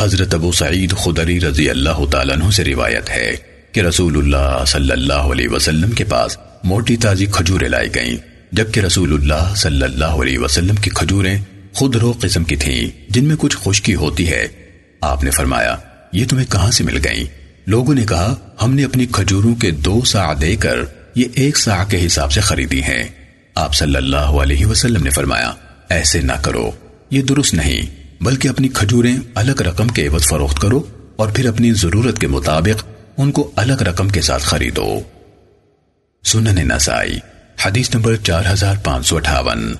حضرت ابو سعید خدری رضی اللہ تعالیٰ عنہ سے روایت ہے کہ رسول اللہ صلی اللہ علیہ وسلم کے پاس موٹی تازی کھجوریں لائی گئیں، جبکہ رسول اللہ صلی اللہ علیہ وسلم کی کھجوریں خودرو قسم کی تھیں، جن میں کچھ خشکی ہوتی ہے۔ آپ نے فرمایا، یہ تمہیں کہاں سے مل گئیں؟ لوگوں نے کہا، ہم نے اپنی کھجوروں کے دو سا دے کر یہ ایک سا کے حساب سے خریدی ہیں۔ آپ صلی اللہ علیہ وسلم نے فرمایا، ایسے نہ کرو، یہ درست نہیں۔ بلکہ اپنی کھجوریں الگ رقم کے عوض فروخت کرو اور پھر اپنی ضرورت کے مطابق ان کو الگ رقم کے ساتھ خریدو۔ سنن نسائی، حدیث نمبر چار ہزار پانچ سو اٹھاون۔